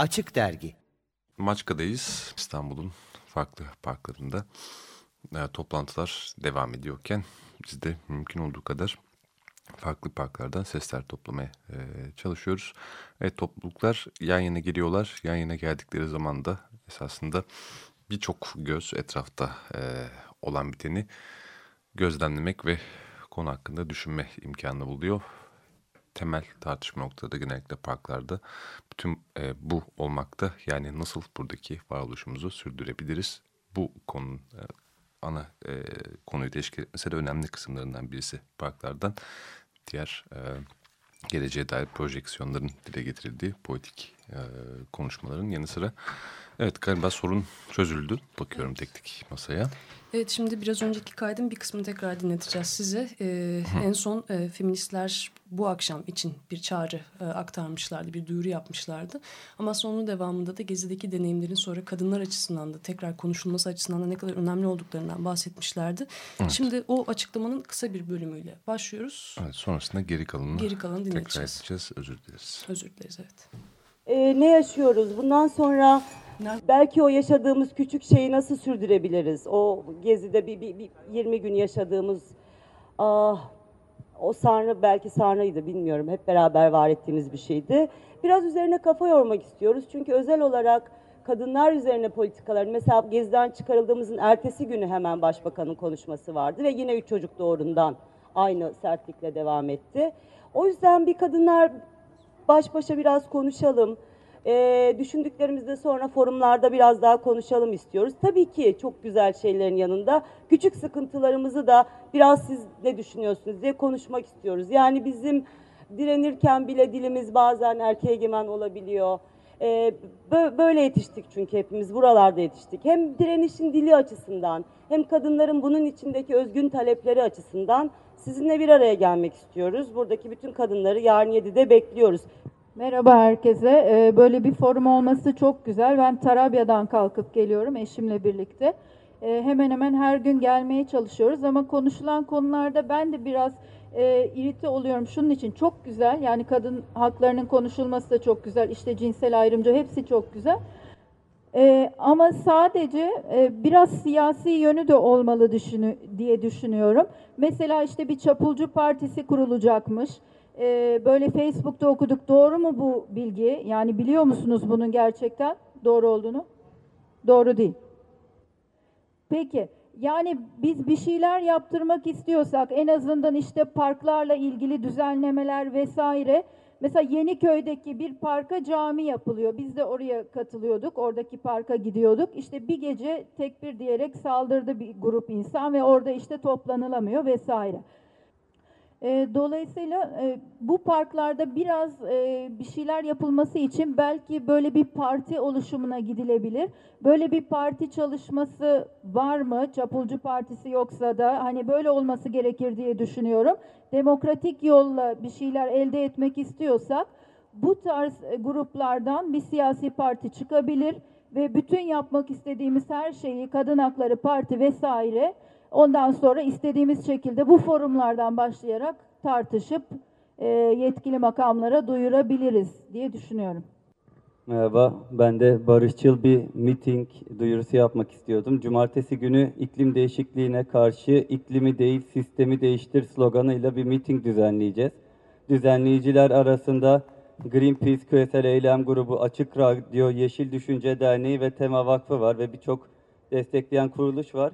Açık Dergi Maçka'dayız. İstanbul'un farklı parklarında e, toplantılar devam ediyorken biz de mümkün olduğu kadar farklı parklardan sesler toplamaya e, çalışıyoruz. Evet topluluklar yan yana geliyorlar. Yan yana geldikleri zaman da esasında birçok göz etrafta e, olan biteni gözlemlemek ve konu hakkında düşünme imkanı buluyor. Temel tartışma noktada genellikle parklarda bütün e, bu olmakta. Yani nasıl buradaki varoluşumuzu sürdürebiliriz? Bu konunun e, ana e, konuyu teşkil etmesi de önemli kısımlarından birisi parklardan. Diğer e, geleceğe dair projeksiyonların dile getirildiği politik e, konuşmaların yanı sıra Evet galiba sorun çözüldü. Bakıyorum tek tek masaya. Evet şimdi biraz önceki kaydın bir kısmını tekrar dinleteceğiz size. Ee, en son e, feministler bu akşam için bir çağrı e, aktarmışlardı, bir duyuru yapmışlardı. Ama sonun devamında da Gezi'deki deneyimlerin sonra kadınlar açısından da tekrar konuşulması açısından da ne kadar önemli olduklarından bahsetmişlerdi. Evet. Şimdi o açıklamanın kısa bir bölümüyle başlıyoruz. Evet, sonrasında geri kalanını, geri kalanını dinleyeceğiz. Tekrar edeceğiz. Özür dileriz. Özür dileriz evet. Ee, ne yaşıyoruz? Bundan sonra Belki o yaşadığımız küçük şeyi nasıl sürdürebiliriz? O gezide bir, bir, bir 20 gün yaşadığımız ah, o sarnı belki sarnıydı bilmiyorum. Hep beraber var ettiğimiz bir şeydi. Biraz üzerine kafa yormak istiyoruz. Çünkü özel olarak kadınlar üzerine politikalar mesela geziden çıkarıldığımızın ertesi günü hemen başbakanın konuşması vardı ve yine üç çocuk doğurundan aynı sertlikle devam etti. O yüzden bir kadınlar baş başa biraz konuşalım e, düşündüklerimizde sonra forumlarda biraz daha konuşalım istiyoruz. Tabii ki çok güzel şeylerin yanında küçük sıkıntılarımızı da biraz siz ne düşünüyorsunuz diye konuşmak istiyoruz. Yani bizim direnirken bile dilimiz bazen erkeğe egemen olabiliyor. Ee, böyle yetiştik çünkü hepimiz buralarda yetiştik. Hem direnişin dili açısından hem kadınların bunun içindeki özgün talepleri açısından sizinle bir araya gelmek istiyoruz. Buradaki bütün kadınları yarın 7'de bekliyoruz. Merhaba herkese. Ee, böyle bir forum olması çok güzel. Ben Tarabya'dan kalkıp geliyorum eşimle birlikte. Ee, hemen hemen her gün gelmeye çalışıyoruz ama konuşulan konularda ben de biraz e, irite oluyorum. Şunun için çok güzel. Yani kadın haklarının konuşulması da çok güzel. İşte cinsel ayrımcı hepsi çok güzel. Ee, ama sadece e, biraz siyasi yönü de olmalı diye düşünüyorum. Mesela işte bir çapulcu partisi kurulacakmış e, böyle Facebook'ta okuduk. Doğru mu bu bilgi? Yani biliyor musunuz bunun gerçekten doğru olduğunu? Doğru değil. Peki yani biz bir şeyler yaptırmak istiyorsak en azından işte parklarla ilgili düzenlemeler vesaire. Mesela Yeniköy'deki bir parka cami yapılıyor. Biz de oraya katılıyorduk. Oradaki parka gidiyorduk. İşte bir gece tekbir diyerek saldırdı bir grup insan ve orada işte toplanılamıyor vesaire. E, dolayısıyla e, bu parklarda biraz e, bir şeyler yapılması için belki böyle bir parti oluşumuna gidilebilir. Böyle bir parti çalışması var mı? Çapulcu Partisi yoksa da hani böyle olması gerekir diye düşünüyorum. Demokratik yolla bir şeyler elde etmek istiyorsak bu tarz e, gruplardan bir siyasi parti çıkabilir ve bütün yapmak istediğimiz her şeyi Kadın Hakları Parti vesaire Ondan sonra istediğimiz şekilde bu forumlardan başlayarak tartışıp e, yetkili makamlara duyurabiliriz diye düşünüyorum. Merhaba, ben de barışçıl bir miting duyurusu yapmak istiyordum. Cumartesi günü iklim değişikliğine karşı iklimi değil sistemi değiştir sloganıyla bir miting düzenleyeceğiz. Düzenleyiciler arasında Greenpeace Küresel Eylem Grubu, Açık Radyo, Yeşil Düşünce Derneği ve Tema Vakfı var ve birçok destekleyen kuruluş var.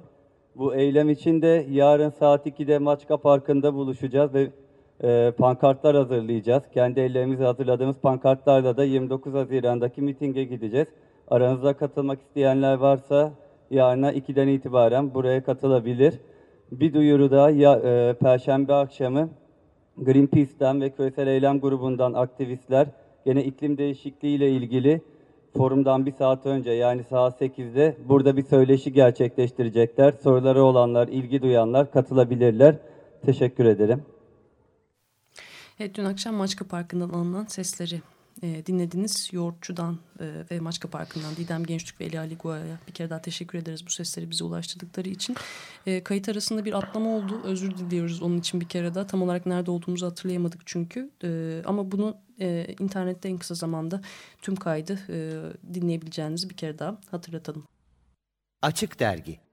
Bu eylem için de yarın saat 2'de Maçka Parkı'nda buluşacağız ve e, pankartlar hazırlayacağız. Kendi ellerimizle hazırladığımız pankartlarla da 29 Haziran'daki mitinge gideceğiz. Aranızda katılmak isteyenler varsa yarına 2'den itibaren buraya katılabilir. Bir duyuru daha ya, e, Perşembe akşamı Greenpeace'ten ve Küresel Eylem Grubu'ndan aktivistler gene iklim değişikliği ile ilgili forumdan bir saat önce yani saat 8'de burada bir söyleşi gerçekleştirecekler. Soruları olanlar, ilgi duyanlar katılabilirler. Teşekkür ederim. Evet dün akşam Maçka Parkı'ndan alınan sesleri e, dinlediniz. Yoğurtçu'dan e, ve Maçka Parkı'ndan Didem Gençtürk ve Eli Ali Gua'ya bir kere daha teşekkür ederiz bu sesleri bize ulaştırdıkları için. E, kayıt arasında bir atlama oldu. Özür diliyoruz onun için bir kere daha. Tam olarak nerede olduğumuzu hatırlayamadık çünkü. E, ama bunu e, internette en kısa zamanda tüm kaydı e, dinleyebileceğinizi bir kere daha hatırlatalım. Açık Dergi